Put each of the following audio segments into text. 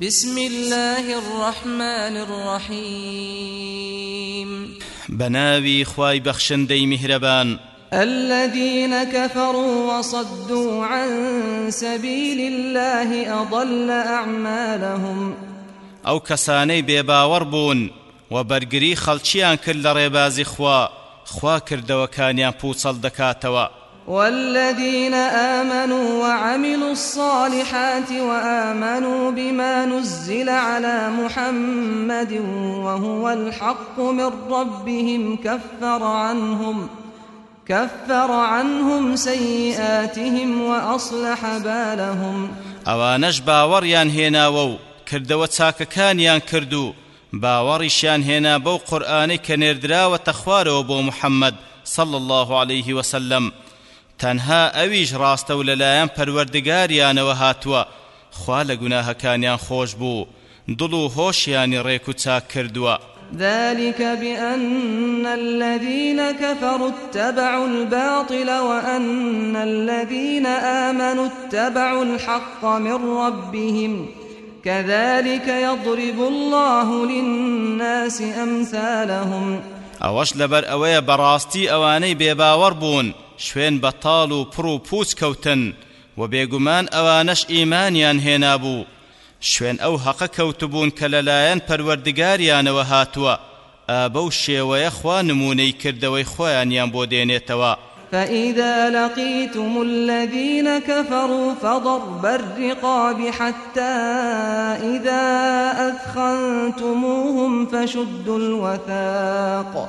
بسم الله الرحمن الرحيم. بناوي خواي بخشندي مهربان الذين كفروا وصدوا عن سبيل الله أضل أعمالهم. ئەو کەسانەی بێباوەڕ بوون و بەرگری خەڵکییان کرد لە ڕێبازی خوا خوا کردەوەکانیان پوچەڵ دەکاتەوە. والذين آمنوا وعملوا الصالحات وآمنوا بما نزل على محمد وهو الحق من ربهم كفر عنهم كفر عنهم سيئاتهم وأصلح بالهم. ئەوانەش باوەڕیان هێناوە و کردەوە چاکەکانیان کردو باوەڕیشیان هێنا بەو قورآانەی کە نێردراوەتە خوارەوە بۆ محەممەد صلى الله عليه وسلم. تەنها ئەویش ڕاستە و لەلایەن پەروەردگاریانەوە هاتووە. خوا لە گوناهەکانیان خۆش بوو. دڵ و هۆشیانی ڕێک و چاک کردووە. ذلك بأن الذين كفروا اتبعوا الباطل وأن الذين آمنوا اتبعوا الحق من ربهم. كذلك يضرب الله للناس أمثالهم. ئەوەش لەبەر ئەوەیە بەڕاستی ئەوانەی بێباوەڕ بوون. شوێن بەتاڵ و پڕ و پوچ کەوتن و بێگومان ئەوانەش ئیمانیان هێنابوو. شوێن ئەو حەقە کەوتبوون کە لەلایەن پەروەردگاریانەوە هاتووە. ئابە و شێوەیە خوا نمونەی کردەوەی خۆیانیان بۆ فإذا لقيتم الذين كفروا فضرب الرقاب حتى إذا أثخنتموهم فشدوا الوثاق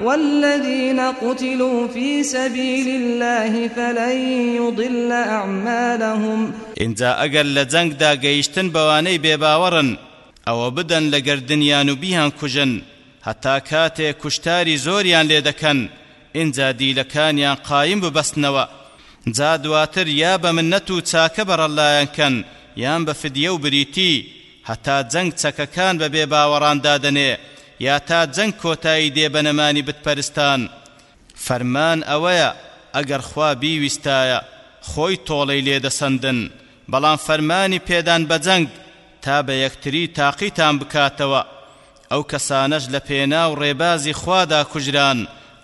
والذين قتلوا في سبيل الله فلن يضل أعمالهم. اینجا ئەگەر لە جەنگدا گەیشتن بەوانەی بێباوەڕن ئەوە بدەن لە گردنیان و بیان کوژن هەتا کاتێ کوشتاری زۆریان لێ دەکەن اینجا دیلەکانیان قایم ببەستنەوە. جا دواتر یا بە منەت و چاکە بەڕەلایەن کەن یان بە فدیە و بریتی هەتا جەنگ چەکەکان یا تا جەنگ کۆتایی دێ بە نەمانی بتپەرستان. فەرمان ئەوەیە ئەگەر خوا بیویستایە خۆی تۆڵەی لێدەسەندن. بەڵام فەرمانی پێدان بە جەنگ تا بە یەکتری تاقیتان بکاتەوە. ئەو کەسانەش لە پێنا و ڕێبازی خوادا کوژران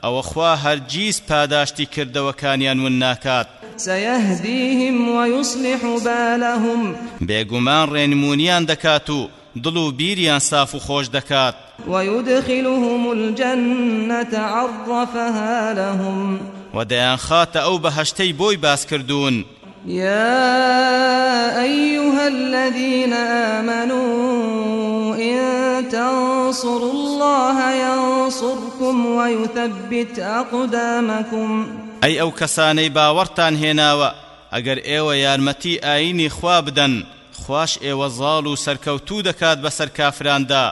ئەوە خوا هەرگیز پاداشتی کردەوەکانیان ون ناکات. سيهديهم ويصلح بالهم. بێگومان ڕێنمونیان دەکات و دڵ و بیریان ساف و خۆش دەکات. ويدخلهم الجنة عرفها لهم. و دەیان خاتە ئەو بەهەشتەی بۆی باس کردوون. يا أيها الذين آمنوا إن تنصروا الله ينصركم ويثبت أقدامكم. ئەی ئەو کەسانەی باوەڕتان هێناوە ئەگەر ئێوە یارمەتی ئاینی خوا بدەن. خوش ئێوە زاڵ و سەرکەوتوو دەکات بەسەر کافراندا.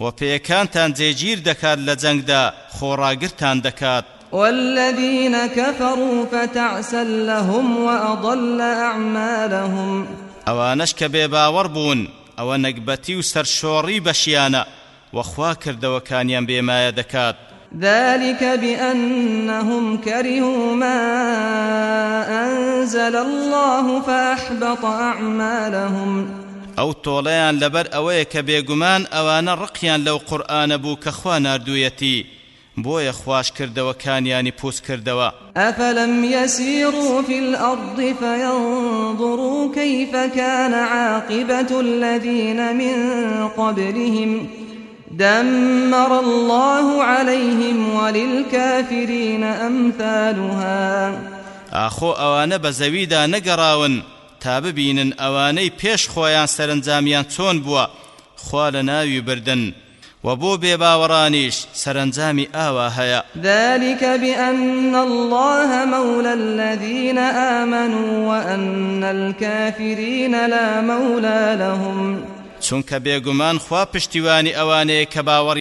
و پێیەکانتان جێگیر دەکات لە جەنگدا خۆڕاگرتان دەکات والذين كفروا فتعسا لهم وأضل أعمالهم. ئەوانەش کە بێباوەڕ بوون ئەوە نەکبەتی و سەرشۆڕی بەشیانە وەخوا کردەوەکانیان بێمایە دەکات ذلك بأنهم كرهوا ما أنزل الله فأحبط أعمالهم. ئەو تۆڵەیان لەبەر ئەوەیە کە بێگومان ئەوانە ڕقیان لەو قورآانە بوو کە خوا نردوویەتی بۆیە خوش کردەوەکانیانی پوست کردەوە أفلم يسيروا في الأرض فينظروا كيف كان عاقبة الذين من قبلهم. دمر الله عليهم وللكافرين أمثالها. ئاخۆ ئەوانە بە زەویدا نەگەڕاون تا ببینن ئەوانەی پێش خۆیان سەرنجامیان چۆن بووە خوا لە ناوی بردن وبو بێباوەڕانیش سەرنجامی ئاوا هەیە. ذلك بأن الله مولى الذين آمنوا وأن الكافرين لا مولى لهم. چونکە بێگومان خوا پشتیوانی کە باوەڕ